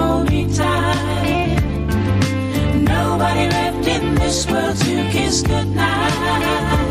lonely time. Nobody left in this world to kiss goodnight.